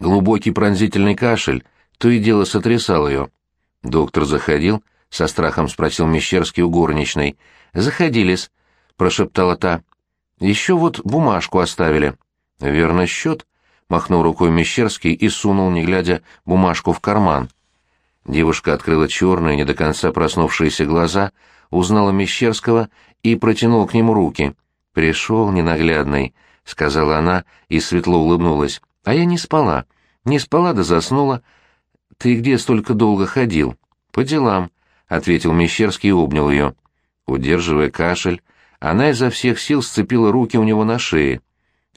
Глубокий пронзительный кашель то и дело сотрясал ее. Доктор заходил, со страхом спросил Мещерский у горничной. «Заходились», — прошептала та. «Еще вот бумажку оставили». «Верно, счет?» — махнул рукой Мещерский и сунул, не глядя, бумажку в карман. Девушка открыла черные, не до конца проснувшиеся глаза, узнала Мещерского и протянула к нему руки. «Пришел ненаглядный», — сказала она и светло улыбнулась. «А я не спала. Не спала да заснула. Ты где столько долго ходил?» «По делам», — ответил Мещерский и обнял ее. Удерживая кашель, она изо всех сил сцепила руки у него на шее.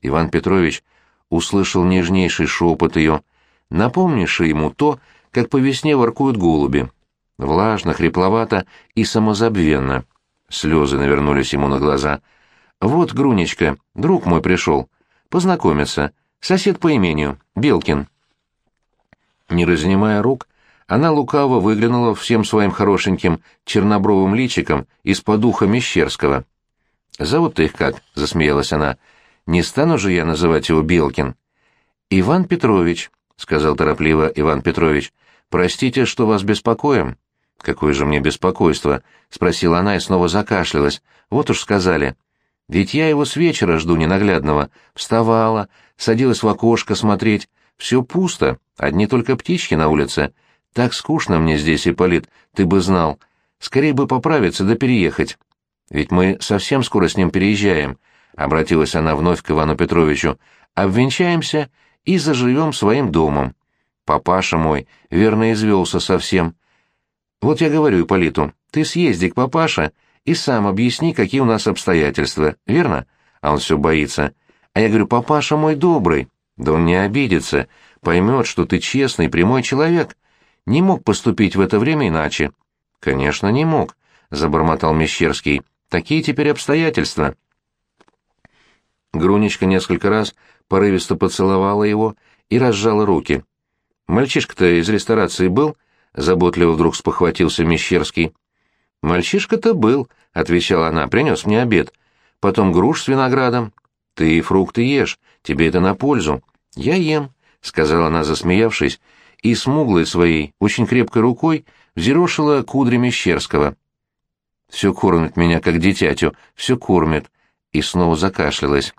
Иван Петрович услышал нежнейший шепот ее, напомнивший ему то, как по весне воркуют голуби. Влажно, хрипловато и самозабвенно. Слезы навернулись ему на глаза. «Вот, Грунечка, друг мой пришел. Познакомиться. Сосед по имению. Белкин». Не разнимая рук, она лукаво выглянула всем своим хорошеньким чернобровым личиком из-под уха Мещерского. «Зовут ты их как?» — засмеялась она. «Не стану же я называть его Белкин». «Иван Петрович», — сказал торопливо Иван Петрович. «Простите, что вас беспокоим». «Какое же мне беспокойство?» — спросила она и снова закашлялась. «Вот уж сказали. Ведь я его с вечера жду ненаглядного. Вставала, садилась в окошко смотреть. Все пусто, одни только птички на улице. Так скучно мне здесь, Ипполит, ты бы знал. Скорее бы поправиться да переехать. Ведь мы совсем скоро с ним переезжаем», — обратилась она вновь к Ивану Петровичу. «Обвенчаемся и заживем своим домом. Папаша мой, верно, извелся совсем. Вот я говорю Ипполиту, ты съезди к папаше и сам объясни, какие у нас обстоятельства, верно? А он все боится. А я говорю, папаша мой добрый. Да он не обидится, поймет, что ты честный, прямой человек. Не мог поступить в это время иначе. Конечно, не мог, забормотал Мещерский. Такие теперь обстоятельства. Грунечка несколько раз порывисто поцеловала его и разжала руки. Мальчишка-то из ресторации был? Заботливо вдруг спохватился Мещерский. Мальчишка-то был, отвечала она, принес мне обед. Потом груш с виноградом. Ты фрукты ешь, тебе это на пользу. Я ем, сказала она, засмеявшись, и смуглой своей, очень крепкой рукой взъерошила кудри Мещерского. Все кормит меня, как дитятю, все кормит. И снова закашлялась.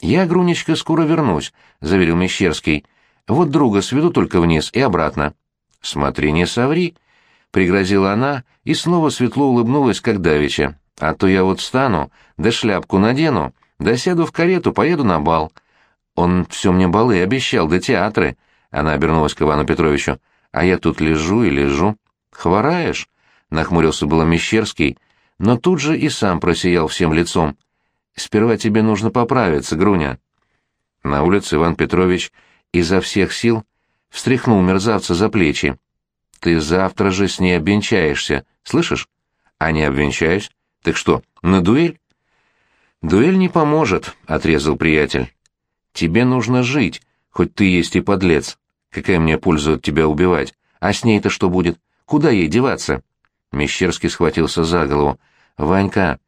«Я, Грунечка, скоро вернусь», — заверил Мещерский. Вот друга сведу только вниз и обратно. Смотри, не соври, пригрозила она и снова светло улыбнулась, как давеча. А то я вот встану, да шляпку надену, да сяду в карету, поеду на бал. Он все мне балы обещал, да театры. Она обернулась к Ивану Петровичу. А я тут лежу и лежу. Хвораешь? Нахмурился было Мещерский, но тут же и сам просиял всем лицом. Сперва тебе нужно поправиться, Груня. На улице Иван Петрович изо всех сил встряхнул мерзавца за плечи. «Ты завтра же с ней обвенчаешься, слышишь?» «А не обвенчаюсь? Так что, на дуэль?» «Дуэль не поможет», — отрезал приятель. «Тебе нужно жить, хоть ты есть и подлец. Какая мне польза от тебя убивать? А с ней-то что будет? Куда ей деваться?» Мещерский схватился за голову. «Ванька,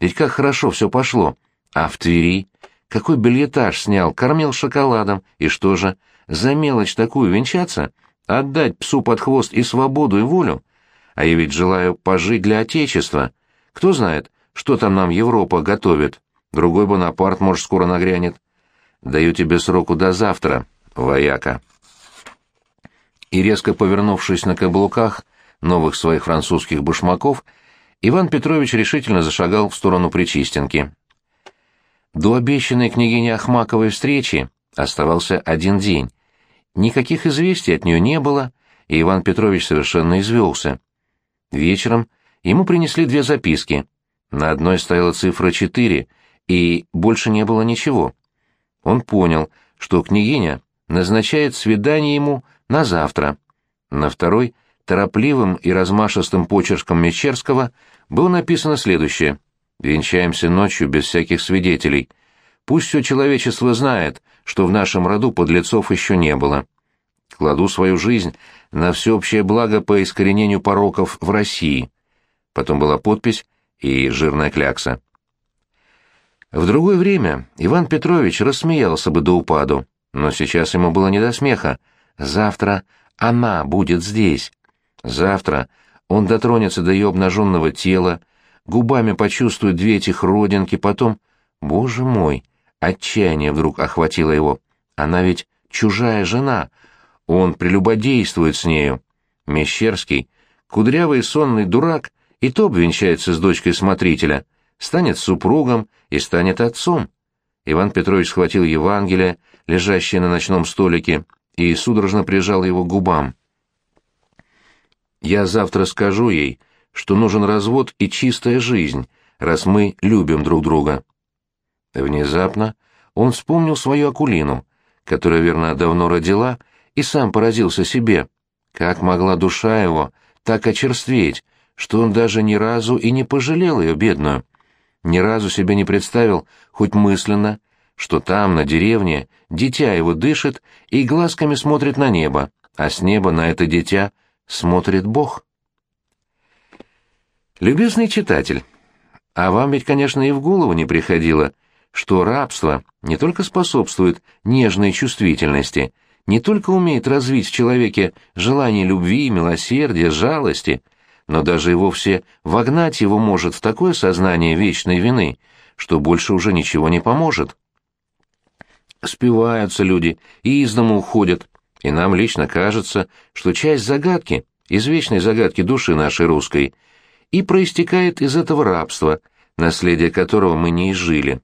ведь как хорошо все пошло. А в Твери? Какой бельетаж снял, кормил шоколадом. И что же, за мелочь такую венчаться? Отдать псу под хвост и свободу, и волю? А я ведь желаю пожить для Отечества. Кто знает, что там нам Европа готовит. Другой Бонапарт, может, скоро нагрянет. Даю тебе сроку до завтра, вояка. И резко повернувшись на каблуках новых своих французских башмаков, Иван Петрович решительно зашагал в сторону Причистенки. До обещанной княгине Ахмаковой встречи оставался один день. Никаких известий от нее не было, и Иван Петрович совершенно извелся. Вечером ему принесли две записки. На одной стояла цифра четыре, и больше не было ничего. Он понял, что княгиня назначает свидание ему на завтра. На второй, торопливым и размашистым почерком Мещерского, было написано следующее — Венчаемся ночью без всяких свидетелей. Пусть все человечество знает, что в нашем роду подлецов еще не было. Кладу свою жизнь на всеобщее благо по искоренению пороков в России. Потом была подпись и жирная клякса. В другое время Иван Петрович рассмеялся бы до упаду, Но сейчас ему было не до смеха. Завтра она будет здесь. Завтра он дотронется до ее обнаженного тела, губами почувствует две этих родинки, потом... Боже мой! Отчаяние вдруг охватило его. Она ведь чужая жена. Он прелюбодействует с нею. Мещерский, кудрявый сонный дурак, и то обвенчается с дочкой смотрителя, станет супругом и станет отцом. Иван Петрович схватил Евангелие, лежащее на ночном столике, и судорожно прижал его к губам. «Я завтра скажу ей, что нужен развод и чистая жизнь, раз мы любим друг друга». Внезапно он вспомнил свою Акулину, которая, верно, давно родила, и сам поразился себе. Как могла душа его так очерстветь, что он даже ни разу и не пожалел ее, бедную? Ни разу себе не представил, хоть мысленно, что там, на деревне, дитя его дышит и глазками смотрит на небо, а с неба на это дитя смотрит Бог. Любезный читатель, а вам ведь, конечно, и в голову не приходило, что рабство не только способствует нежной чувствительности, не только умеет развить в человеке желание любви, милосердия, жалости, но даже и вовсе вогнать его может в такое сознание вечной вины, что больше уже ничего не поможет. Спиваются люди и из дома уходят, и нам лично кажется, что часть загадки, из вечной загадки души нашей русской, и проистекает из этого рабства, наследие которого мы не изжили.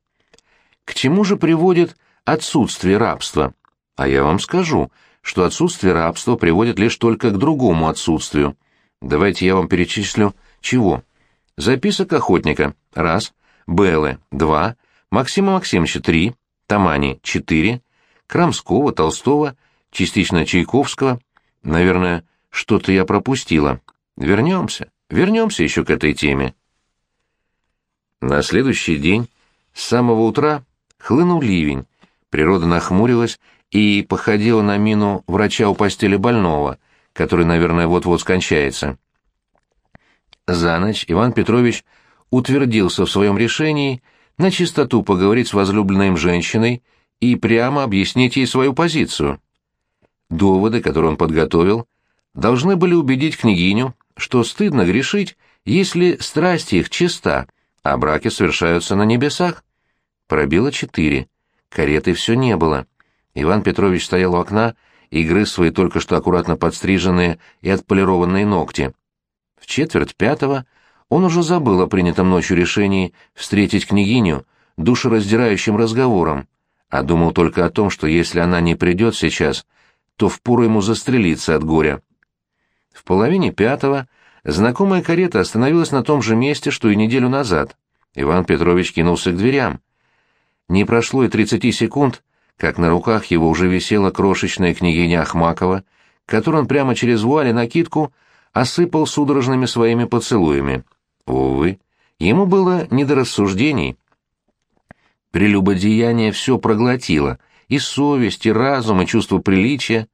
К чему же приводит отсутствие рабства? А я вам скажу, что отсутствие рабства приводит лишь только к другому отсутствию. Давайте я вам перечислю чего. Записок охотника – раз, Беллы – два, Максима Максимовича – три, Тамани – четыре, Крамского, Толстого, частично Чайковского. Наверное, что-то я пропустила. Вернемся, вернемся еще к этой теме. На следующий день с самого утра хлынул ливень, природа нахмурилась и походила на мину врача у постели больного, который, наверное, вот-вот скончается. За ночь Иван Петрович утвердился в своем решении на чистоту поговорить с возлюбленной им женщиной и прямо объяснить ей свою позицию. Доводы, которые он подготовил, должны были убедить княгиню, что стыдно грешить, если страсть их чиста, а браки совершаются на небесах. Пробило четыре. Кареты все не было. Иван Петрович стоял у окна и грыз свои только что аккуратно подстриженные и отполированные ногти. В четверть пятого он уже забыл о принятом ночью решении встретить княгиню душераздирающим разговором, а думал только о том, что если она не придет сейчас, то впору ему застрелиться от горя. В половине пятого знакомая карета остановилась на том же месте, что и неделю назад. Иван Петрович кинулся к дверям. Не прошло и тридцати секунд, как на руках его уже висела крошечная княгиня Ахмакова, которую он прямо через вуаль и накидку осыпал судорожными своими поцелуями. Увы, ему было не до рассуждений. Прелюбодеяние все проглотило, и совесть, и разум, и чувство приличия,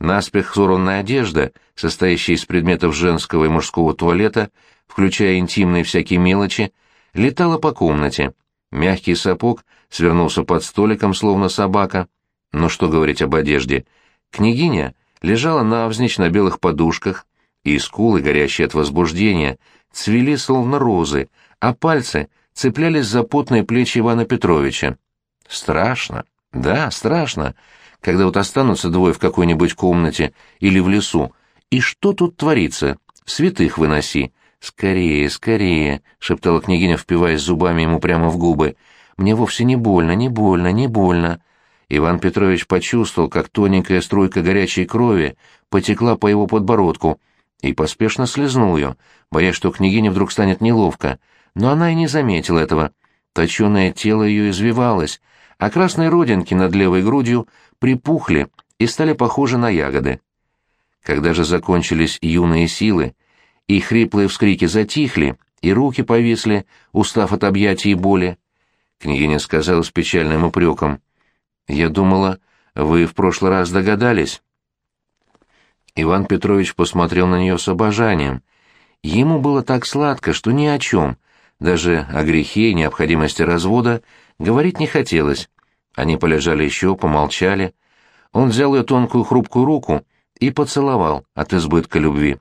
наспех сорванная одежда, состоящая из предметов женского и мужского туалета, включая интимные всякие мелочи, летала по комнате. Мягкий сапог свернулся под столиком, словно собака. Но что говорить об одежде? Княгиня лежала навзничь на белых подушках, и скулы, горящие от возбуждения, цвели словно розы, а пальцы цеплялись за потные плечи Ивана Петровича. Страшно, да, страшно, когда вот останутся двое в какой-нибудь комнате или в лесу, и что тут творится? Святых выноси. «Скорее, скорее!» — шептала княгиня, впиваясь зубами ему прямо в губы. «Мне вовсе не больно, не больно, не больно!» Иван Петрович почувствовал, как тоненькая струйка горячей крови потекла по его подбородку, и поспешно слезнул ее, боясь, что княгине вдруг станет неловко. Но она и не заметила этого. Точеное тело ее извивалось, а красные родинки над левой грудью припухли и стали похожи на ягоды. Когда же закончились юные силы, и хриплые вскрики затихли, и руки повисли, устав от объятий и боли. Княгиня сказала с печальным упреком. «Я думала, вы в прошлый раз догадались». Иван Петрович посмотрел на нее с обожанием. Ему было так сладко, что ни о чем, даже о грехе и необходимости развода, говорить не хотелось. Они полежали еще, помолчали. Он взял ее тонкую хрупкую руку и поцеловал от избытка любви.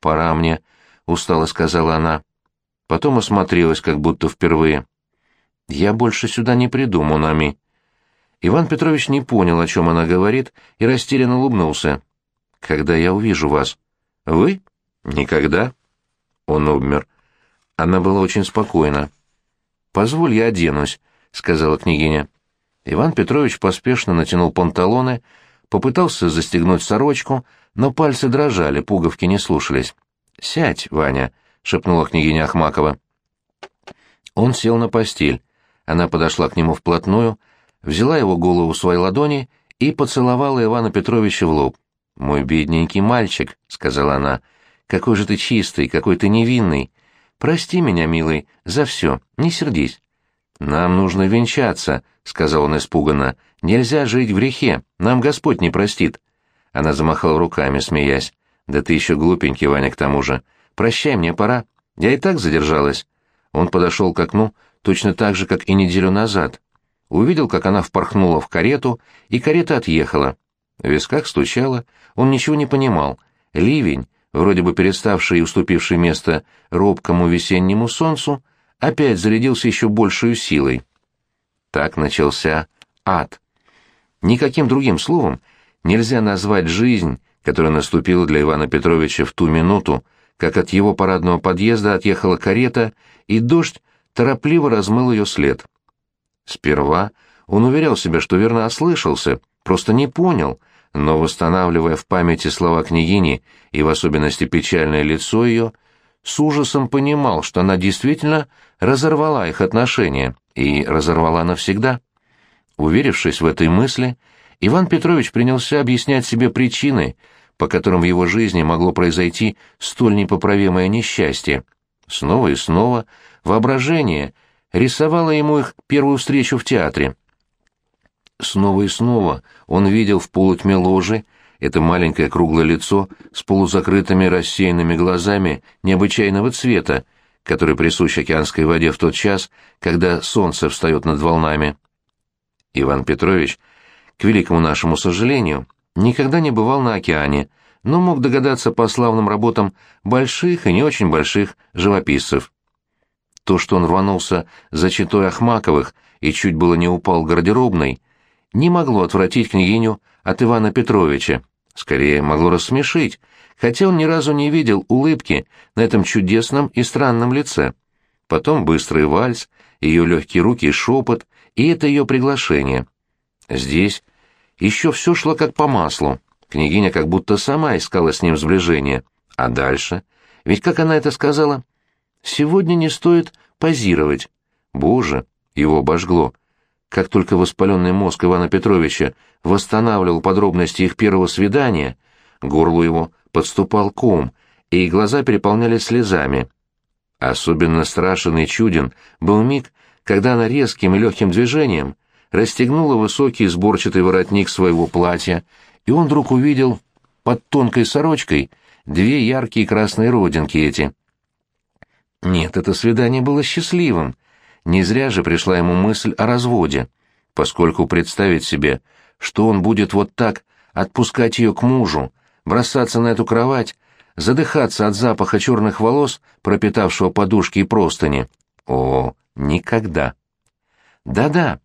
«Пора мне», — устало сказала она. Потом осмотрелась, как будто впервые. «Я больше сюда не приду, Монами». Иван Петрович не понял, о чем она говорит, и растерянно улыбнулся. «Когда я увижу вас?» «Вы? Никогда?» Он обмер. Она была очень спокойна. «Позволь, я оденусь», — сказала княгиня. Иван Петрович поспешно натянул панталоны, попытался застегнуть сорочку, но пальцы дрожали, пуговки не слушались. «Сядь, Ваня», — шепнула княгиня Ахмакова. Он сел на постель. Она подошла к нему вплотную, взяла его голову в свои ладони и поцеловала Ивана Петровича в лоб. «Мой бедненький мальчик», — сказала она, — «какой же ты чистый, какой ты невинный. Прости меня, милый, за все, не сердись». «Нам нужно венчаться», — сказал он испуганно. «Нельзя жить в грехе, нам Господь не простит». Она замахала руками, смеясь. «Да ты еще глупенький, Ваня, к тому же. Прощай, мне пора. Я и так задержалась». Он подошел к окну точно так же, как и неделю назад. Увидел, как она впорхнула в карету, и карета отъехала. В висках стучало, он ничего не понимал. Ливень, вроде бы переставший и уступивший место робкому весеннему солнцу, опять зарядился еще большей силой. Так начался ад. Никаким другим словом нельзя назвать жизнь, которая наступила для Ивана Петровича в ту минуту, как от его парадного подъезда отъехала карета, и дождь торопливо размыл ее след. Сперва он уверял себя, что верно ослышался, просто не понял, но, восстанавливая в памяти слова княгини и в особенности печальное лицо ее, с ужасом понимал, что она действительно разорвала их отношения, и разорвала навсегда. Уверившись в этой мысли, Иван Петрович принялся объяснять себе причины, по которым в его жизни могло произойти столь непоправимое несчастье. Снова и снова воображение рисовало ему их первую встречу в театре. Снова и снова он видел в полутьме ложи это маленькое круглое лицо с полузакрытыми рассеянными глазами необычайного цвета, который присущ океанской воде в тот час, когда солнце встает над волнами. Иван Петрович, к великому нашему сожалению, никогда не бывал на океане, но мог догадаться по славным работам больших и не очень больших живописцев. То, что он рванулся за читой Ахмаковых и чуть было не упал гардеробной, не могло отвратить княгиню от Ивана Петровича, скорее могло рассмешить, хотя он ни разу не видел улыбки на этом чудесном и странном лице. Потом быстрый вальс, ее легкие руки шепот, и это ее приглашение. Здесь еще все шло как по маслу. Княгиня как будто сама искала с ним сближение. А дальше? Ведь как она это сказала? «Сегодня не стоит позировать». Боже, его обожгло. Как только воспаленный мозг Ивана Петровича восстанавливал подробности их первого свидания, горлу его подступал ком, и глаза переполнялись слезами. Особенно страшен и чуден был миг, когда она резким и легким движением расстегнула высокий сборчатый воротник своего платья, и он вдруг увидел под тонкой сорочкой две яркие красные родинки эти. Нет, это свидание было счастливым. Не зря же пришла ему мысль о разводе, поскольку представить себе, что он будет вот так отпускать ее к мужу, бросаться на эту кровать, задыхаться от запаха черных волос, пропитавшего подушки и простыни. О, никогда. Да-да,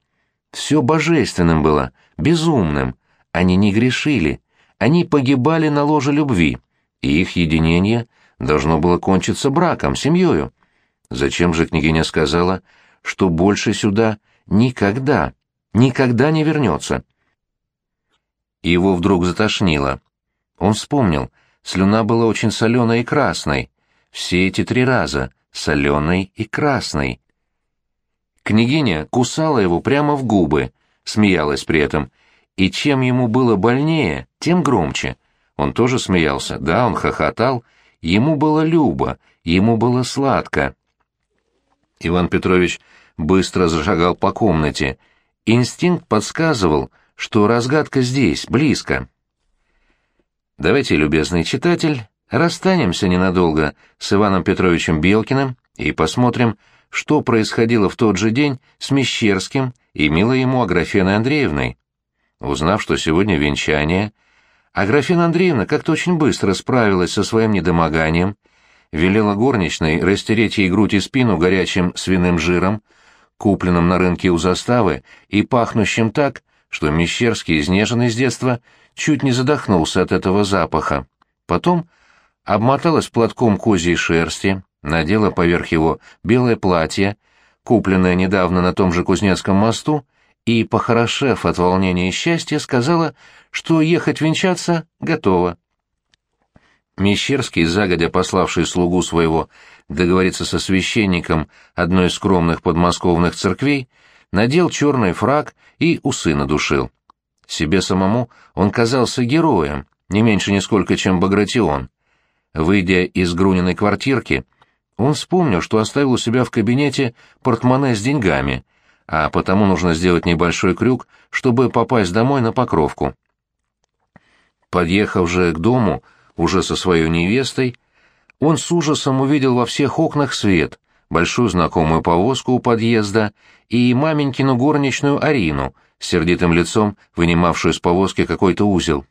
все божественным было, безумным. Они не грешили, они погибали на ложе любви, и их единение должно было кончиться браком, семьей. Зачем же княгиня сказала, что больше сюда никогда, никогда не вернется? Его вдруг затошнило. Он вспомнил, слюна была очень соленой и красной. Все эти три раза — соленой и красной. Княгиня кусала его прямо в губы, смеялась при этом, и чем ему было больнее, тем громче. Он тоже смеялся, да, он хохотал, ему было любо, ему было сладко. Иван Петрович быстро зашагал по комнате. Инстинкт подсказывал, что разгадка здесь, близко. Давайте, любезный читатель, расстанемся ненадолго с Иваном Петровичем Белкиным и посмотрим, что происходило в тот же день с Мещерским и милой ему Аграфеной Андреевной. Узнав, что сегодня венчание, Аграфена Андреевна как-то очень быстро справилась со своим недомоганием, велела горничной растереть ей грудь и спину горячим свиным жиром, купленным на рынке у заставы и пахнущим так, что Мещерский, изнеженный с детства, чуть не задохнулся от этого запаха. Потом обмоталась платком козьей шерсти, надела поверх его белое платье, купленное недавно на том же Кузнецком мосту, и, похорошев от волнения и счастья, сказала, что ехать венчаться готова. Мещерский, загодя пославший слугу своего договориться со священником одной из скромных подмосковных церквей, надел черный фраг и усы надушил. Себе самому он казался героем, не меньше нисколько, чем Багратион. Выйдя из Груниной квартирки, он вспомнил, что оставил у себя в кабинете портмоне с деньгами, а потому нужно сделать небольшой крюк, чтобы попасть домой на Покровку. Подъехав же к дому, уже со своей невестой, он с ужасом увидел во всех окнах свет, большую знакомую повозку у подъезда и маменькину горничную Арину, с сердитым лицом, вынимавшую из повозки какой-то узел.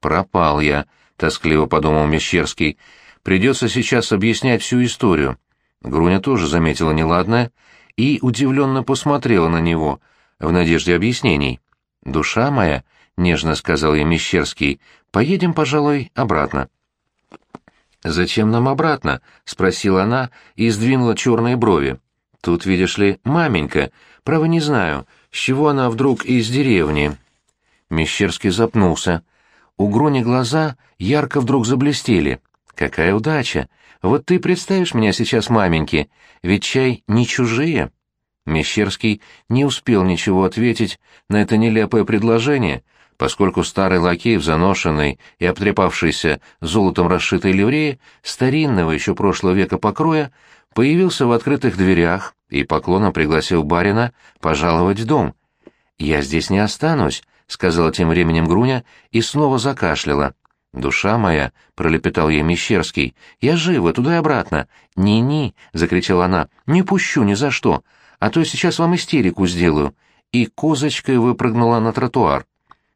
«Пропал я», — тоскливо подумал Мещерский. «Придется сейчас объяснять всю историю». Груня тоже заметила неладное и удивленно посмотрела на него, в надежде объяснений. «Душа моя», — нежно сказал ей Мещерский, — «поедем, пожалуй, обратно». «Зачем нам обратно?» — спросила она и сдвинула черные брови. «Тут, видишь ли, маменька. Право не знаю, с чего она вдруг из деревни?» Мещерский запнулся. У Груни глаза ярко вдруг заблестели. «Какая удача! Вот ты представишь меня сейчас маменьке, ведь чай не чужие». Мещерский не успел ничего ответить на это нелепое предложение, поскольку старый лакей в заношенной и обтрепавшейся золотом расшитой ливреи старинного еще прошлого века покроя появился в открытых дверях и поклоном пригласил барина пожаловать в дом. «Я здесь не останусь», — сказала тем временем Груня и снова закашляла. «Душа моя», — пролепетал ей Мещерский, — «я жива, туда и обратно». «Ни-ни», — закричала она, — «не пущу ни за что, а то сейчас вам истерику сделаю». И козочкой выпрыгнула на тротуар.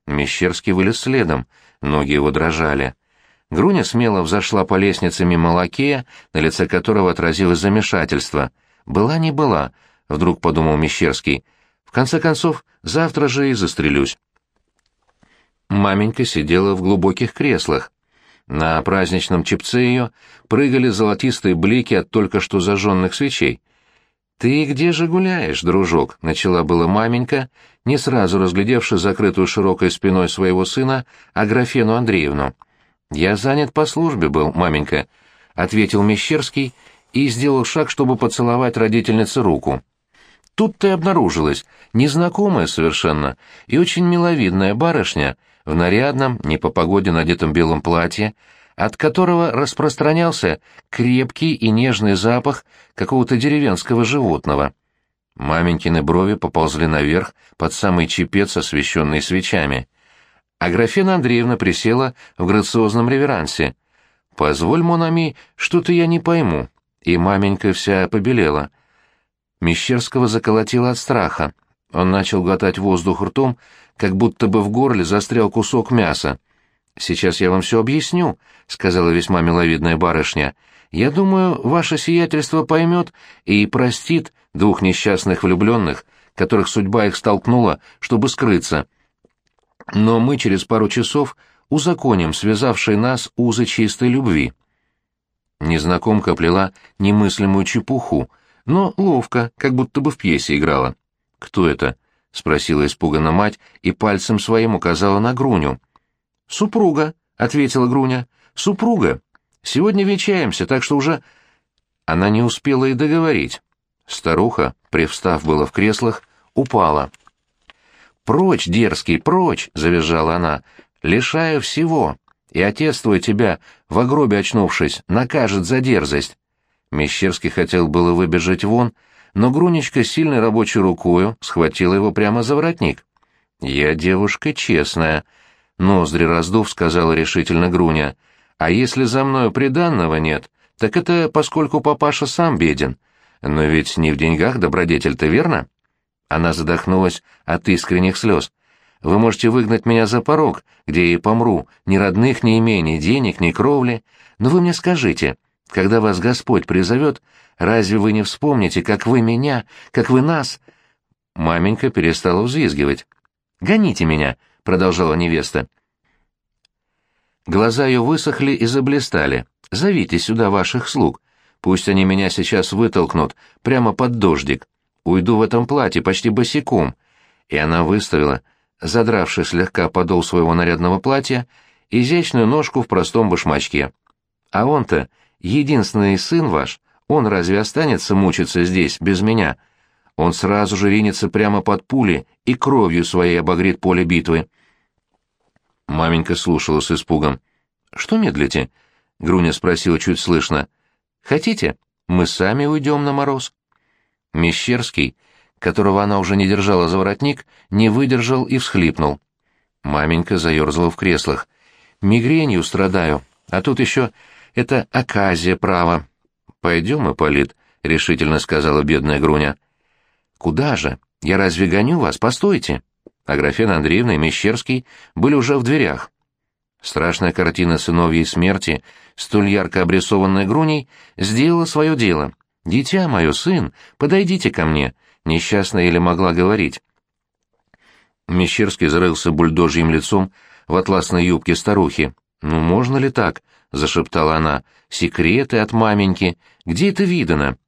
Мещерский вылез следом, ноги его дрожали. Груня смело взошла по лестнице мимо лакея, на лице которого отразилось замешательство. «Была не была», — вдруг подумал Мещерский. «В конце концов, завтра же и застрелюсь». Маменька сидела в глубоких креслах. На праздничном чепце ее прыгали золотистые блики от только что зажженных свечей. «Ты где же гуляешь, дружок?» — начала была маменька, не сразу разглядевши закрытую широкой спиной своего сына Аграфену Андреевну. «Я занят по службе был, маменька», — ответил Мещерский и сделал шаг, чтобы поцеловать родительнице руку. Тут-то и обнаружилась незнакомая совершенно и очень миловидная барышня в нарядном, не по погоде надетом белом платье, от которого распространялся крепкий и нежный запах какого-то деревенского животного. Маменькины брови поползли наверх под самый чепец, освещенный свечами. А графина Андреевна присела в грациозном реверансе. «Позволь, Монами, что-то я не пойму». И маменька вся побелела. Мещерского заколотило от страха. Он начал глотать воздух ртом, как будто бы в горле застрял кусок мяса. «Сейчас я вам все объясню», — сказала весьма миловидная барышня. «Я думаю, ваше сиятельство поймет и простит двух несчастных влюбленных, которых судьба их столкнула, чтобы скрыться. Но мы через пару часов узаконим связавшие нас узы чистой любви». Незнакомка плела немыслимую чепуху, но ловко, как будто бы в пьесе играла. «Кто это?» — спросила испуганно мать и пальцем своим указала на Груню. «Супруга», — ответила Груня. «Супруга. Сегодня вечаемся, так что уже...» Она не успела и договорить. Старуха, привстав было в креслах, упала. «Прочь, дерзкий, прочь!» — завизжала она. «Лишаю всего, и отец твой тебя, в гробе очнувшись, накажет за дерзость». Мещерский хотел было выбежать вон, но Грунечка сильной рабочей рукою схватила его прямо за воротник. «Я девушка честная», Ноздри раздув, сказала решительно Груня. «А если за мною приданного нет, так это поскольку папаша сам беден. Но ведь не в деньгах добродетель-то, верно?» Она задохнулась от искренних слез. Вы можете выгнать меня за порог, где я и помру, ни родных, ни имений, денег, ни кровли. Но вы мне скажите, когда вас Господь призовет, разве вы не вспомните, как вы меня, как вы нас?» Маменька перестала взвизгивать. «Гоните меня», — продолжала невеста. Глаза ее высохли и заблистали. «Зовите сюда ваших слуг. Пусть они меня сейчас вытолкнут прямо под дождик. Уйду в этом платье почти босиком». И она выставила, задравши слегка подол своего нарядного платья, изящную ножку в простом башмачке. «А он-то, единственный сын ваш, он разве останется мучиться здесь, без меня?» Он сразу же ринется прямо под пули и кровью своей обогрет поле битвы. Маменька слушала с испугом. «Что медлите?» — Груня спросила чуть слышно. «Хотите? Мы сами уйдем на мороз». Мещерский, которого она уже не держала за воротник, не выдержал и всхлипнул. Маменька заерзала в креслах. «Мигренью страдаю, а тут еще это оказия право». «Пойдем, Ипполит», — решительно сказала бедная Груня. «Куда же? Я разве гоню вас? Постойте!» Аграфена Андреевна и Мещерский были уже в дверях. Страшная картина сыновьей смерти, столь ярко обрисованная Груней, сделала свое дело. «Дитя мое, сын, подойдите ко мне», — несчастная еле могла говорить. Мещерский зарылся бульдожьим лицом в атласной юбке старухи. «Ну, можно ли так?» — зашептала она. «Секреты от маменьки. Где это видано?»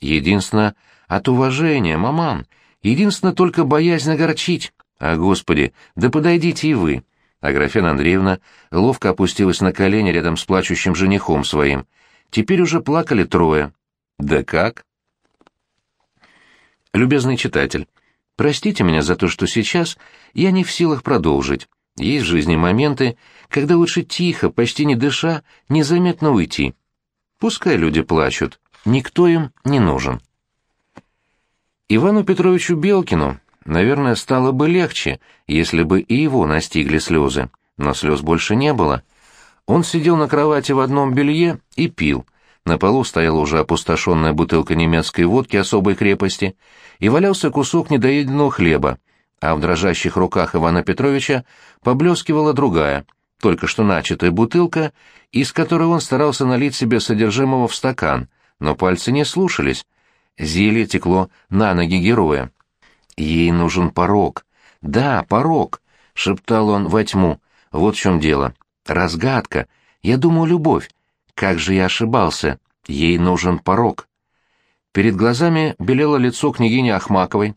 «Единственно, от уважения, маман. Единственно, только боязнь огорчить. А, Господи, да подойдите и вы. Аграфена Андреевна ловко опустилась на колени рядом с плачущим женихом своим. Теперь уже плакали трое. Да как? Любезный читатель, простите меня за то, что сейчас я не в силах продолжить. Есть в жизни моменты, когда лучше тихо, почти не дыша, незаметно уйти. Пускай люди плачут, никто им не нужен. Ивану Петровичу Белкину Наверное, стало бы легче, если бы и его настигли слезы, но слез больше не было. Он сидел на кровати в одном белье и пил. На полу стояла уже опустошенная бутылка немецкой водки особой крепости, и валялся кусок недоеденного хлеба, а в дрожащих руках Ивана Петровича поблескивала другая, только что начатая бутылка, из которой он старался налить себе содержимого в стакан, но пальцы не слушались. Зелье текло на ноги героя. Ей нужен порог. Да, порог, шептал он во тьму. Вот в чем дело. Разгадка. Я думаю, любовь. Как же я ошибался. Ей нужен порог. Перед глазами белело лицо княгини Ахмаковой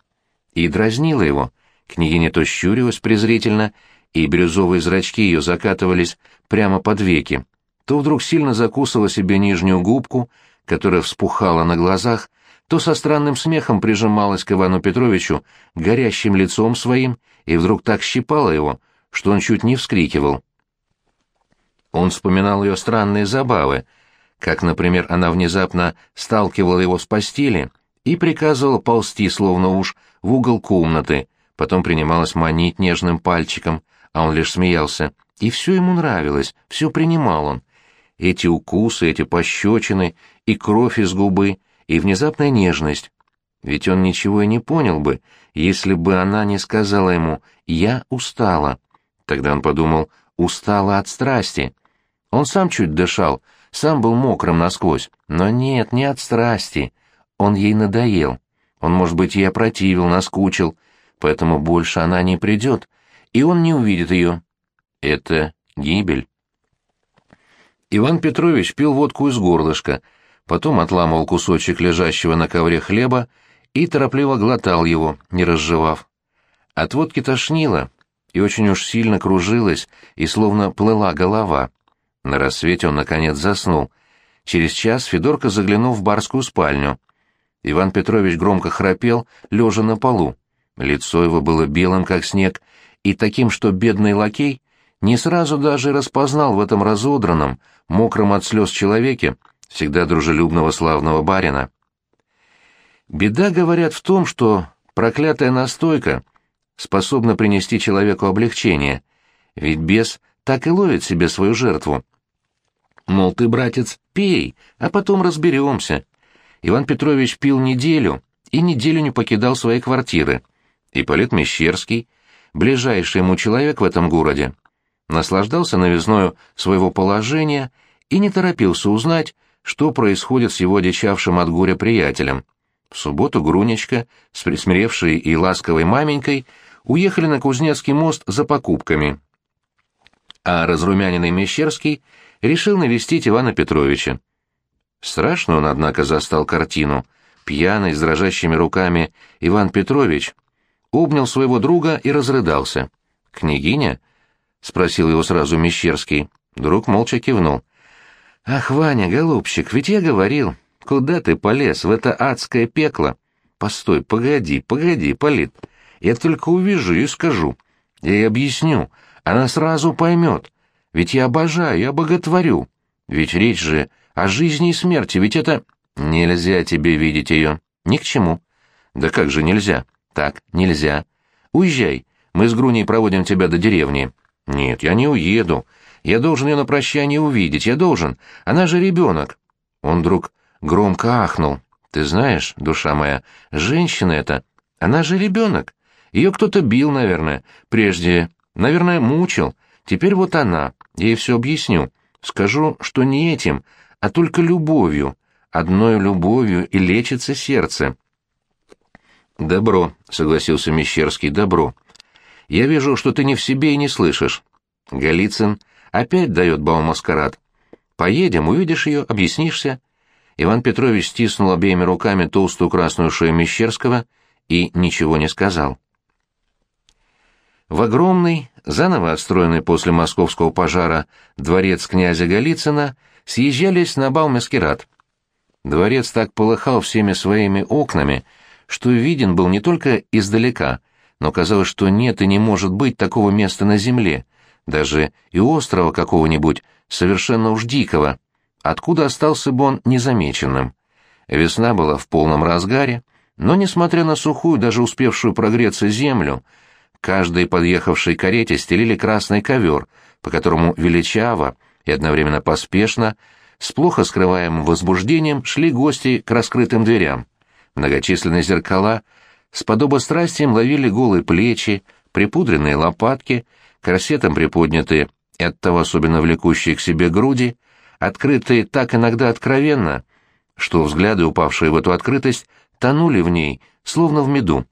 и дразнило его. Княгиня то щурилась презрительно, и бирюзовые зрачки ее закатывались прямо под веки, то вдруг сильно закусывала себе нижнюю губку, которая вспухала на глазах, то со странным смехом прижималась к Ивану Петровичу горящим лицом своим и вдруг так щипала его, что он чуть не вскрикивал. Он вспоминал ее странные забавы, как, например, она внезапно сталкивала его с постели и приказывала ползти, словно уж, в угол комнаты, потом принималась манить нежным пальчиком, а он лишь смеялся. И все ему нравилось, все принимал он. Эти укусы, эти пощечины и кровь из губы, и внезапная нежность. Ведь он ничего и не понял бы, если бы она не сказала ему «я устала». Тогда он подумал «устала от страсти». Он сам чуть дышал, сам был мокрым насквозь, но нет, не от страсти. Он ей надоел. Он, может быть, ей опротивил, наскучил, поэтому больше она не придет, и он не увидит ее. Это гибель. Иван Петрович пил водку из горлышка, потом отламывал кусочек лежащего на ковре хлеба и торопливо глотал его, не разжевав. От водки тошнило, и очень уж сильно кружилась и словно плыла голова. На рассвете он, наконец, заснул. Через час Федорка заглянул в барскую спальню. Иван Петрович громко храпел, лежа на полу. Лицо его было белым, как снег, и таким, что бедный лакей не сразу даже распознал в этом разодранном, мокром от слез человеке всегда дружелюбного славного барина. Беда, говорят, в том, что проклятая настойка способна принести человеку облегчение, ведь бес так и ловит себе свою жертву. Мол, ты, братец, пей, а потом разберемся. Иван Петрович пил неделю и неделю не покидал своей квартиры. Ипполит Мещерский ближайший ему человек в этом городе, наслаждался новизною своего положения и не торопился узнать, что происходит с его одичавшим от горя приятелем. В субботу Грунечка с присмиревшей и ласковой маменькой уехали на Кузнецкий мост за покупками. А разрумяненный Мещерский решил навестить Ивана Петровича. Страшно он, однако, застал картину. Пьяный, с дрожащими руками, Иван Петрович обнял своего друга и разрыдался. «Княгиня?» — спросил его сразу Мещерский. Друг молча кивнул. «Ах, Ваня, голубчик, ведь я говорил, куда ты полез в это адское пекло? Постой, погоди, погоди, Полит. Я только увижу и скажу. Я ей объясню. Она сразу поймет. Ведь я обожаю, я боготворю. Ведь речь же о жизни и смерти, ведь это... Нельзя тебе видеть ее. Ни к чему. Да как же нельзя? Так, нельзя. Уезжай. Мы с Груней проводим тебя до деревни. Нет, я не уеду. Я должен ее на прощание увидеть. Я должен. Она же ребенок. Он вдруг громко ахнул. Ты знаешь, душа моя, женщина эта, она же ребенок. Ее кто-то бил, наверное, прежде, наверное, мучил. Теперь вот она. Я ей все объясню. Скажу, что не этим, а только любовью. Одной любовью и лечится сердце. «Добро», — согласился Мещерский, — «добро. Я вижу, что ты не в себе и не слышишь. Голицын опять дает бал-маскарад. Поедем, увидишь ее, объяснишься». Иван Петрович стиснул обеими руками толстую красную шею Мещерского и ничего не сказал. В огромный, заново отстроенный после московского пожара дворец князя Голицына съезжались на бал маскирад. Дворец так полыхал всеми своими окнами, что виден был не только издалека, но казалось, что нет и не может быть такого места на земле, даже и острова какого-нибудь, совершенно уж дикого, откуда остался бы он незамеченным. Весна была в полном разгаре, но, несмотря на сухую, даже успевшую прогреться землю, каждой подъехавшей карете стелили красный ковер, по которому величаво и одновременно поспешно, с плохо скрываемым возбуждением шли гости к раскрытым дверям. Многочисленные зеркала с подобострастием ловили голые плечи, припудренные лопатки, корсетом приподнятые и оттого особенно влекущие к себе груди, открытые так иногда откровенно, что взгляды, упавшие в эту открытость, тонули в ней, словно в меду.